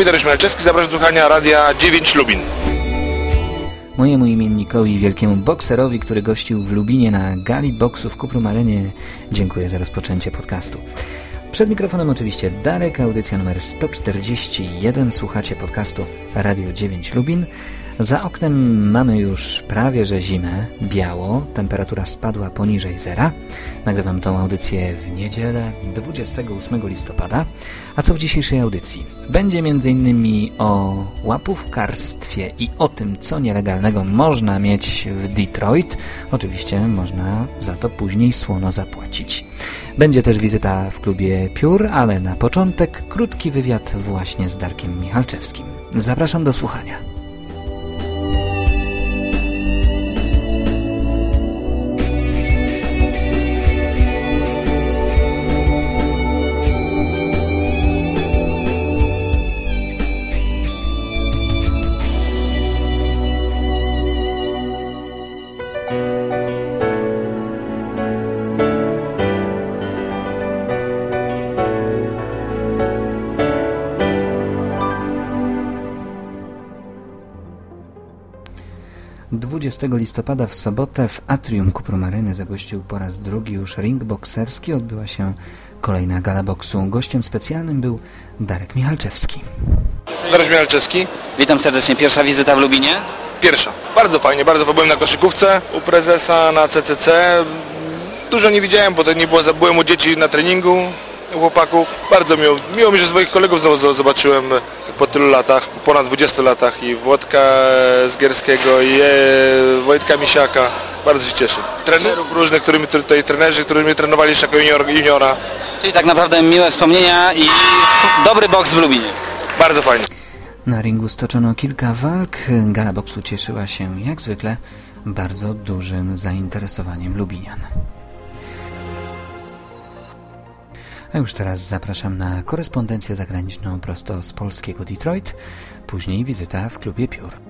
Mówi Dariusz Mielczewski, zapraszam do słuchania Radia 9 Lubin. Mojemu imiennikowi, wielkiemu bokserowi, który gościł w Lubinie na gali boksu w Kuprum Arenie, dziękuję za rozpoczęcie podcastu. Przed mikrofonem oczywiście Darek, audycja numer 141. Słuchacie podcastu Radio 9 Lubin. Za oknem mamy już prawie że zimę, biało, temperatura spadła poniżej zera. Nagrywam tą audycję w niedzielę 28 listopada. A co w dzisiejszej audycji? Będzie m.in. o łapówkarstwie i o tym, co nielegalnego można mieć w Detroit. Oczywiście można za to później słono zapłacić. Będzie też wizyta w klubie Piór, ale na początek krótki wywiad właśnie z Darkiem Michalczewskim. Zapraszam do słuchania. 20 listopada w sobotę w Atrium Kupromaryny zagościł po raz drugi już ring bokserski. Odbyła się kolejna gala boksu. Gościem specjalnym był Darek Michalczewski. Darek Michalczewski. Witam serdecznie. Pierwsza wizyta w Lubinie? Pierwsza. Bardzo fajnie, bardzo byłem na koszykówce u prezesa na CCC. Dużo nie widziałem, bo to nie było, byłem u dzieci na treningu chłopaków. Bardzo miło, miło mi, że swoich kolegów znowu zobaczyłem po tylu latach, ponad 20 latach i Włodka Zgierskiego i e, Wojtka Misiaka. Bardzo się cieszę. Trenerów różnych, którymi tutaj trenerzy, którzy mnie trenowali jeszcze jako junior, juniora. Czyli tak naprawdę miłe wspomnienia i dobry boks w Lubinie. Bardzo fajnie. Na ringu stoczono kilka walk. Gala boksu cieszyła się jak zwykle bardzo dużym zainteresowaniem Lubinian. A już teraz zapraszam na korespondencję zagraniczną prosto z polskiego Detroit, później wizyta w klubie Piór.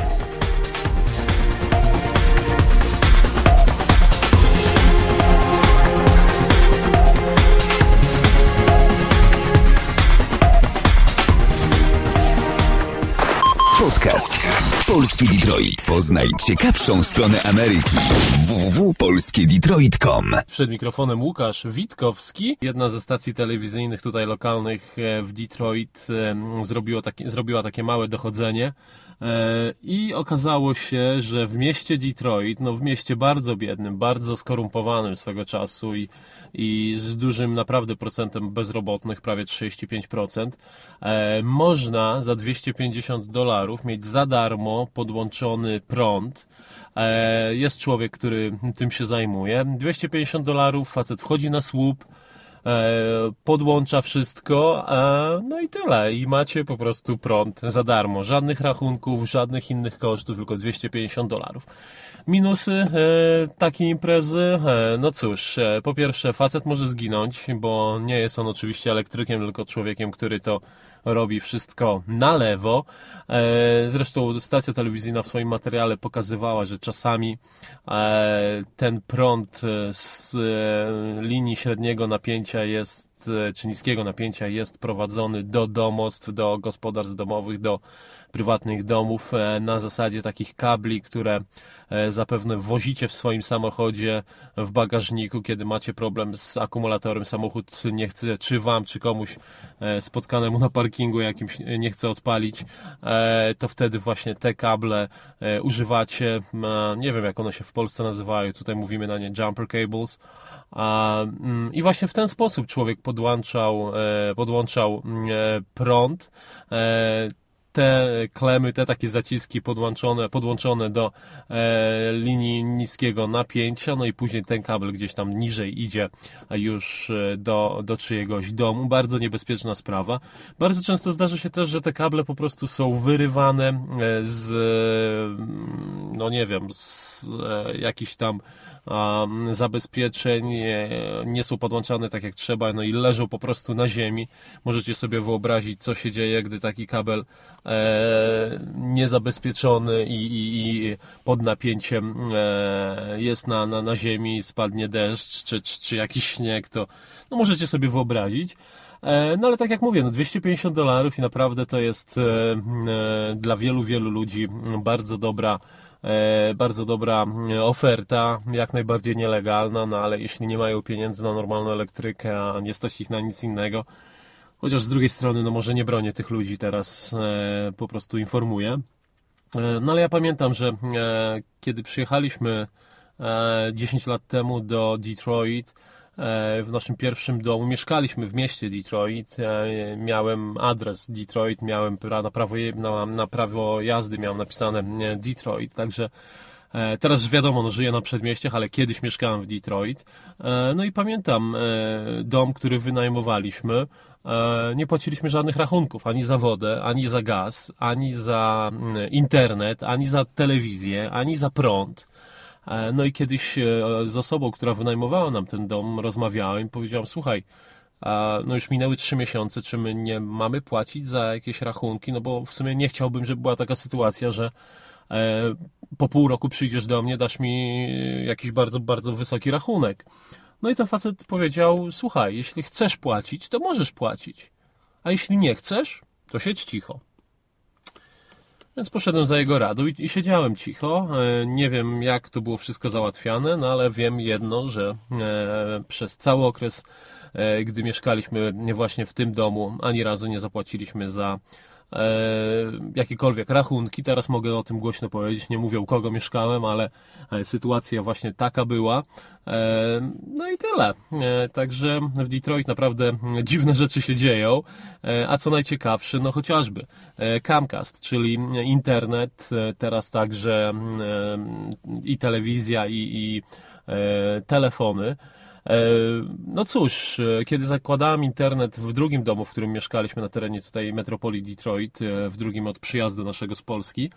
Podcast Polski Detroit. Poznaj ciekawszą stronę Ameryki. www.polskiedetroit.com Przed mikrofonem Łukasz Witkowski. Jedna ze stacji telewizyjnych tutaj lokalnych e, w Detroit e, zrobiło zrobiła takie małe dochodzenie E, I okazało się, że w mieście Detroit, no w mieście bardzo biednym, bardzo skorumpowanym swego czasu i, i z dużym naprawdę procentem bezrobotnych, prawie 35%, e, można za 250 dolarów mieć za darmo podłączony prąd. E, jest człowiek, który tym się zajmuje. 250 dolarów, facet wchodzi na słup, E, podłącza wszystko, e, no i tyle. I macie po prostu prąd za darmo. Żadnych rachunków, żadnych innych kosztów, tylko 250 dolarów. Minusy takiej imprezy, no cóż, po pierwsze facet może zginąć, bo nie jest on oczywiście elektrykiem, tylko człowiekiem, który to robi wszystko na lewo. E, zresztą stacja telewizyjna w swoim materiale pokazywała, że czasami e, ten prąd z e, linii średniego napięcia jest czy niskiego napięcia jest prowadzony do domostw, do gospodarstw domowych, do prywatnych domów e, na zasadzie takich kabli, które e, zapewne wozicie w swoim samochodzie w bagażniku, kiedy macie problem z akumulatorem, samochód nie chce, czy wam, czy komuś e, spotkanemu na parkingu jakimś nie chce odpalić, to wtedy właśnie te kable używacie, nie wiem jak one się w Polsce nazywają, tutaj mówimy na nie jumper cables, mm, i właśnie w ten sposób człowiek podłączał, podłączał mm, prąd te klemy, te takie zaciski podłączone, podłączone do e, linii niskiego napięcia, no i później ten kabel gdzieś tam niżej idzie już e, do, do czyjegoś domu. Bardzo niebezpieczna sprawa. Bardzo często zdarza się też, że te kable po prostu są wyrywane e, z, no nie wiem, z e, jakichś tam zabezpieczeń, nie są podłączane tak jak trzeba, no i leżą po prostu na ziemi. Możecie sobie wyobrazić, co się dzieje, gdy taki kabel e, niezabezpieczony i, i, i pod napięciem e, jest na, na, na ziemi, spadnie deszcz czy, czy, czy jakiś śnieg, to no możecie sobie wyobrazić. E, no ale tak jak mówię, no 250 dolarów i naprawdę to jest e, e, dla wielu, wielu ludzi bardzo dobra E, bardzo dobra e, oferta, jak najbardziej nielegalna, no ale jeśli nie mają pieniędzy na normalną elektrykę, a nie stać ich na nic innego, chociaż z drugiej strony, no może nie bronię tych ludzi teraz, e, po prostu informuję. No ale ja pamiętam, że kiedy przyjechaliśmy 10 lat temu do Detroit, w naszym pierwszym domu. Mieszkaliśmy w mieście Detroit. Miałem adres Detroit, miałem na prawo, na, na prawo jazdy miałem napisane Detroit, także e, Teraz wiadomo, no, żyję na przedmieściach, ale kiedyś mieszkałem w Detroit. E, no i pamiętam e, dom, który wynajmowaliśmy. Nie płaciliśmy żadnych rachunków, ani za wodę, ani za gaz, ani za internet, ani za telewizję, ani za prąd. E, no i kiedyś e, z osobą, która wynajmowała nam ten dom, rozmawiałem i powiedziałem, słuchaj, no już minęły trzy miesiące, czy my nie mamy płacić za jakieś rachunki, no bo w sumie nie chciałbym, żeby była taka sytuacja, że e, po pół roku przyjdziesz do mnie, dasz mi jakiś bardzo, bardzo wysoki rachunek. No i ten facet powiedział, słuchaj, jeśli chcesz płacić, to możesz płacić, a jeśli nie chcesz, to siedź cicho. Więc poszedłem za jego radą i, i, siedziałem cicho. E, nie wiem, jak to było wszystko załatwiane, no ale wiem jedno, że e, przez cały okres, e, gdy mieszkaliśmy właśnie w tym domu, ani razu nie zapłaciliśmy za e, jakiekolwiek rachunki. Teraz mogę o tym głośno powiedzieć. Nie mówię u kogo mieszkałem, ale e, sytuacja właśnie taka była. E, no i tyle. E, także w Detroit naprawdę dziwne rzeczy się dzieją. E, a co najciekawsze, no chociażby e, Camcast, czyli internet, e, teraz także i telewizja, i, i telefony. E, no cóż, e, kiedy zakładałem internet w drugim domu, w którym mieszkaliśmy na terenie tutaj metropolii Detroit, e, w drugim od przyjazdu naszego z Polski,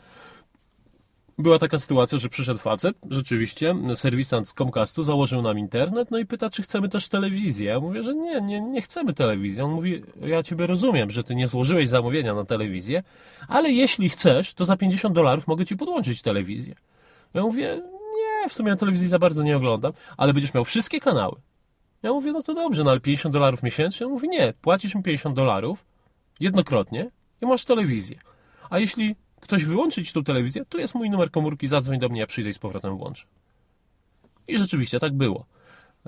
była taka sytuacja, że przyszedł facet, rzeczywiście, serwisant z Comcastu, założył nam internet, no i pyta, czy chcemy też telewizję. Ja mówię, że nie, nie, nie chcemy telewizji. On mówi, ja ciebie rozumiem, że ty nie złożyłeś zamówienia na telewizję, ale jeśli chcesz, to za 50 dolarów mogę ci podłączyć telewizję. Ja mówię, w sumie na telewizji za bardzo nie oglądam, ale będziesz miał wszystkie kanały. Ja mówię, no to dobrze, no ale 50 dolarów miesięcznie? On mówi, nie, płacisz mi 50 dolarów jednokrotnie i masz telewizję. A jeśli ktoś wyłączy ci tą telewizję, to jest mój numer komórki, zadzwoń do mnie, ja przyjdę i z powrotem włączę. I rzeczywiście tak było.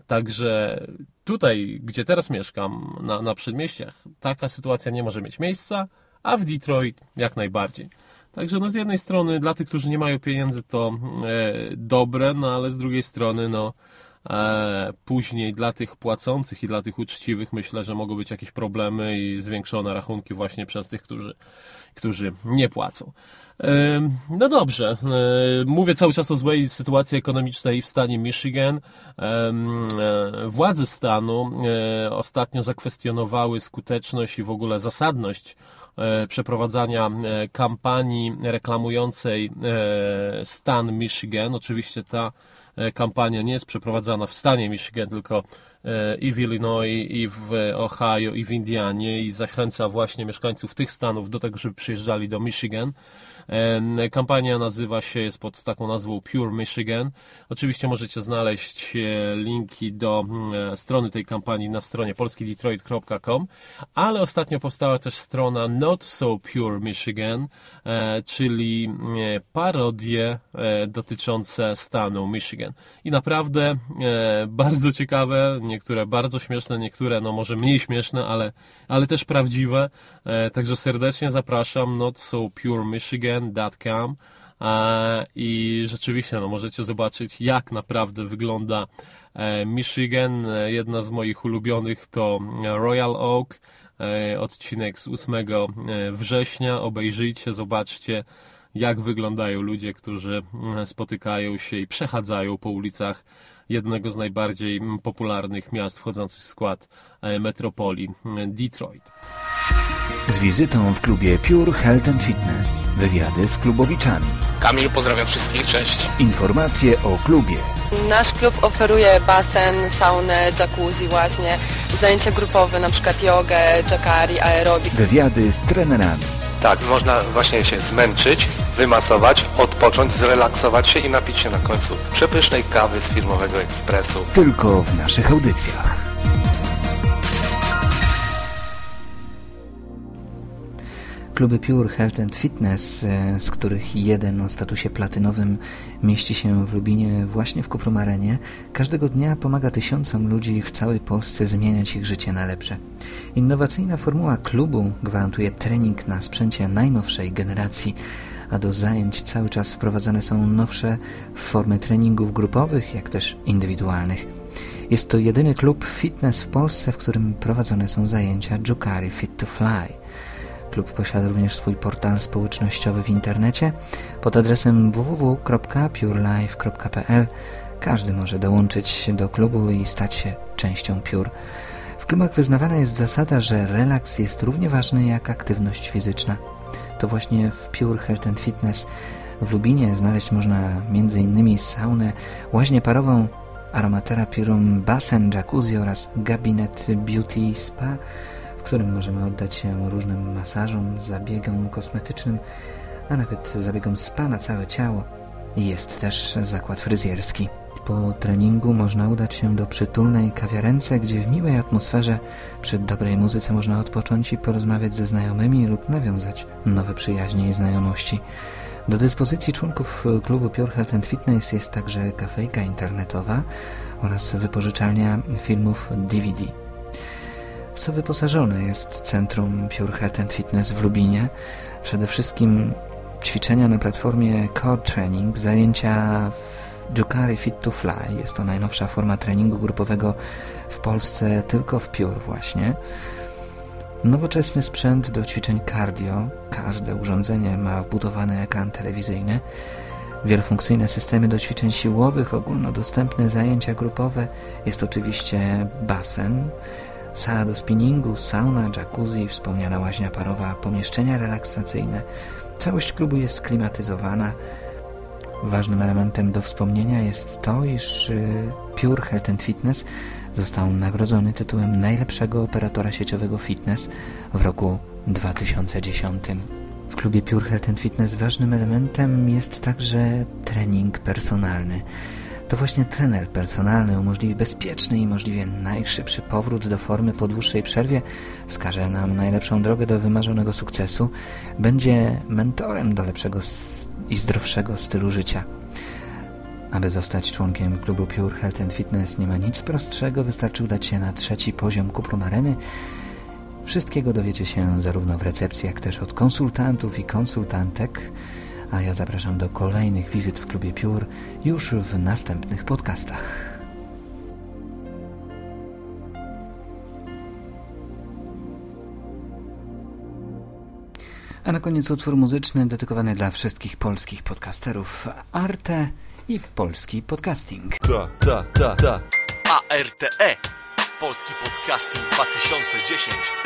Także tutaj, gdzie teraz mieszkam, na, na przedmieściach, taka sytuacja nie może mieć miejsca, a w Detroit jak najbardziej. Także no z jednej strony dla tych, którzy nie mają pieniędzy to e, dobre, no ale z drugiej strony no później dla tych płacących i dla tych uczciwych myślę, że mogą być jakieś problemy i zwiększone rachunki właśnie przez tych, którzy, którzy nie płacą. No dobrze, mówię cały czas o złej sytuacji ekonomicznej w stanie Michigan. E, władze stanu e, ostatnio zakwestionowały skuteczność i w ogóle zasadność e, przeprowadzania kampanii reklamującej stan Michigan. Oczywiście ta kampania nie jest przeprowadzana w stanie Michigan, tylko i w Illinois, i w Ohio, i w Indianie i zachęca właśnie mieszkańców tych stanów do tego, żeby przyjeżdżali do Michigan. Kampania nazywa się, jest pod taką nazwą Pure Michigan. Oczywiście możecie znaleźć e, linki do e, strony tej kampanii na stronie polskidetroit.com, ale ostatnio powstała też strona Not So Pure Michigan, e, czyli parodie dotyczące stanu Michigan. I naprawdę bardzo ciekawe, niektóre bardzo śmieszne, niektóre no może mniej śmieszne, ale, ale też prawdziwe. Także serdecznie zapraszam Not So Pure Michigan michigan.com i rzeczywiście no, możecie zobaczyć, jak naprawdę wygląda e, Michigan. Jedna z moich ulubionych to Royal Oak, e, odcinek z 8 e, września. Obejrzyjcie, zobaczcie jak wyglądają ludzie, którzy spotykają się i przechadzają po ulicach jednego z najbardziej popularnych miast wchodzących w skład e, metropolii Detroit. Z wizytą w klubie Pure Health and Fitness. Wywiady z klubowiczami. Kamil, pozdrawiam wszystkich, cześć. Informacje o klubie. Nasz klub oferuje basen, saunę, jacuzzi właśnie, zajęcia grupowe, na przykład jogę, jacari, aerobik. Wywiady z trenerami. Tak, można właśnie się zmęczyć, wymasować, odpocząć, zrelaksować się i napić się na końcu przepysznej kawy z firmowego ekspresu. Tylko w naszych audycjach. Kluby Pure Health and Fitness, e, z których jeden o statusie platynowym mieści się w Lubinie właśnie w Kuprumarenie, każdego dnia pomaga tysiącom ludzi w całej Polsce zmieniać ich życie na lepsze. Innowacyjna formuła klubu gwarantuje trening na sprzęcie najnowszej generacji, a do zajęć cały czas wprowadzane są nowsze formy treningów grupowych, jak też indywidualnych. Jest to jedyny klub fitness w Polsce, w którym prowadzone są zajęcia Jukari Fit to Fly. Klub posiada również swój portal społecznościowy w internecie pod adresem www.purelife.pl. Każdy może dołączyć do klubu i stać się częścią Pure. W klubach wyznawana jest zasada, że relaks jest równie ważny jak aktywność fizyczna. To właśnie w Pure Health and Fitness w Lubinie znaleźć można m.in. saunę, łaźnię parową, aromaterapię, basen, jacuzzi oraz gabinet beauty spa, w którym możemy oddać się różnym masażom, zabiegom kosmetycznym, a nawet zabiegom spa na całe ciało. Jest też zakład fryzjerski. Po treningu można udać się do przytulnej kawiarence, gdzie w miłej atmosferze, przy dobrej muzyce można odpocząć i porozmawiać ze znajomymi lub nawiązać nowe przyjaźnie i znajomości. Do dyspozycji członków klubu Pure Health and Fitness jest także kafejka internetowa oraz wypożyczalnia filmów DVD. W co wyposażone jest Centrum Pure Health and Fitness w Lubinie? Przede wszystkim ćwiczenia na platformie Core Training, zajęcia w Jukari Fit to Fly. Jest to najnowsza forma treningu grupowego w Polsce, tylko w Pure właśnie. Nowoczesny sprzęt do ćwiczeń cardio. Każde urządzenie ma wbudowany ekran telewizyjny. Wielofunkcyjne systemy do ćwiczeń siłowych, ogólnodostępne zajęcia grupowe. Jest oczywiście basen, sala do spinningu, sauna, jacuzzi, wspomniana łaźnia parowa, pomieszczenia relaksacyjne. Całość klubu jest klimatyzowana. Ważnym elementem do wspomnienia jest to, iż Pure Health and Fitness został nagrodzony tytułem najlepszego operatora sieciowego fitness w roku 2010. W klubie Pure Health and Fitness ważnym elementem jest także trening personalny. To właśnie trener personalny umożliwi bezpieczny i możliwie najszybszy powrót do formy po dłuższej przerwie, wskaże nam najlepszą drogę do wymarzonego sukcesu, będzie mentorem do lepszego i zdrowszego stylu życia. Aby zostać członkiem klubu Pure Health and Fitness nie ma nic prostszego, wystarczy udać się na trzeci poziom Kuprum Areny. Wszystkiego dowiecie się zarówno w recepcji, jak też od konsultantów i konsultantek, a ja zapraszam do kolejnych wizyt w klubie Pure już w następnych podcastach. A na koniec utwór muzyczny dedykowany dla wszystkich polskich podcasterów Arte i polski podcasting. Ta, ta, ta, ta. ARTE. Polski Podcasting 2010.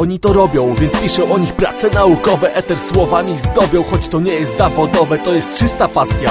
Oni to robią, więc piszę o nich prace naukowe. Eter słowami zdobią, choć to nie jest zawodowe To jest czysta pasja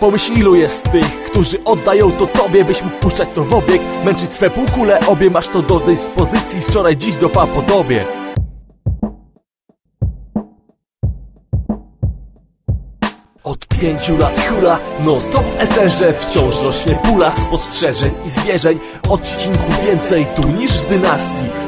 Pomyśl ilu jest tych, którzy oddają to tobie Byś mógł puszczać to w obieg Męczyć swe półkule obie Masz to do dyspozycji Wczoraj, dziś do podobie Od pięciu lat hula, non stop w eterze Wciąż rośnie pula spostrzeżeń i zwierzeń. Odcinków więcej tu niż w dynastii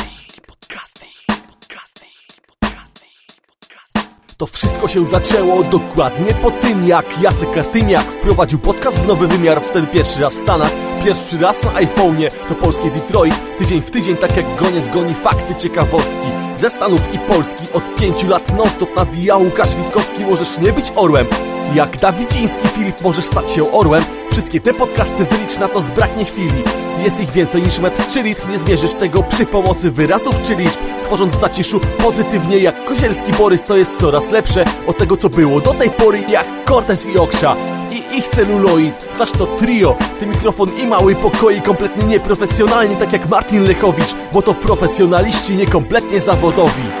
To wszystko się zaczęło dokładnie po tym, jak Jacek Katymiak wprowadził podcast w nowy wymiar, wtedy pierwszy raz w Stanach, pierwszy raz na iPhone'ie, to polskie Detroit, tydzień w tydzień, tak jak goniec goni fakty, ciekawostki, ze Stanów i Polski, od pięciu lat non-stop nawijał Łukasz Witkowski, możesz nie być orłem, jak Dawidziński Filip możesz stać się orłem Wszystkie te podcasty wylicz na to zbraknie chwili. Jest ich więcej niż metr czy litr? Nie zmierzysz tego przy pomocy wyrazów czy liczb. Tworząc w zaciszu pozytywnie jak Kozielski Borys To jest coraz lepsze od tego co było do tej pory Jak Cortez i Oksza. I ich celuloid Znasz to trio, ty mikrofon i mały pokoi Kompletnie nieprofesjonalnie tak jak Martin Lechowicz Bo to profesjonaliści niekompletnie zawodowi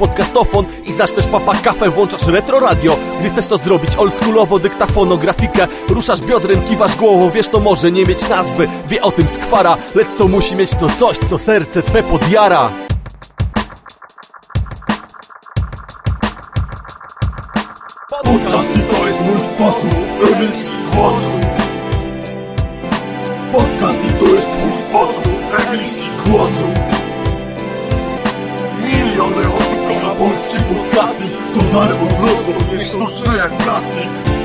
podcastofon I znasz też papa kafę, włączasz retro radio. Gdy chcesz to zrobić oldschoolowo, dyktafonografikę Ruszasz biodrem, kiwasz głową, wiesz to może nie mieć nazwy. Wie o tym skwara, lecz to musi mieć to coś, co serce twe podjara. Podcasty to jest mój sposób emisji głosu. Podcasty to jest twój sposób emisji głosu. Miliony kocha polski podcasting To dar od losu, nie sztuczne jak plastik